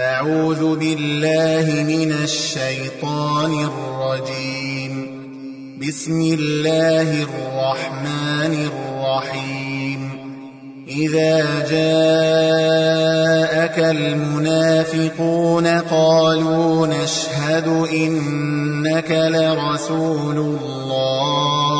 أعوذ بالله من الشيطان الرجيم. بسم الله الرحمن الرحيم. إذا جاءك المنافقون قالوا نشهد إنك لرسول الله.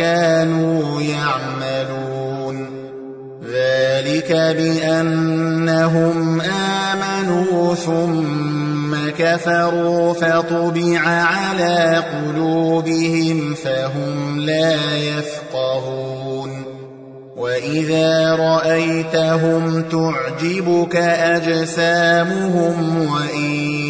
كانوا يعملون. ذلك بأنهم آمنوا ثم كفروا فطبع على قلوبهم فهم لا يفقهون. وإذا رأيتهم تعجبك أجسامهم وإن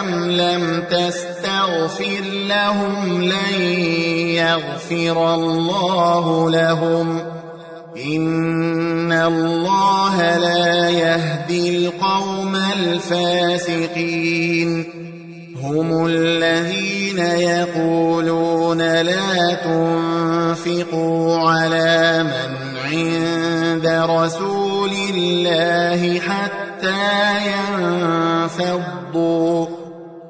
أم لم تستغفر لهم لن يغفر الله لهم إن الله لا يهدي القوم الفاسقين هم الذين يقولون لا تنفقوا على من عند رسول الله حتى ينفضوا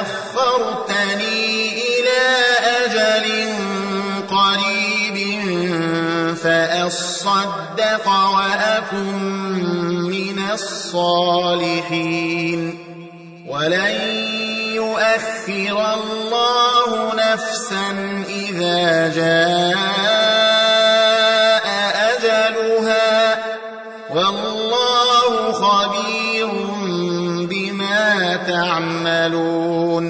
أخرتني فأصدق وأكن من الصالحين. ولن يؤخر الله نفسا إذا جاء أجلها. والله خبير بما تعملون.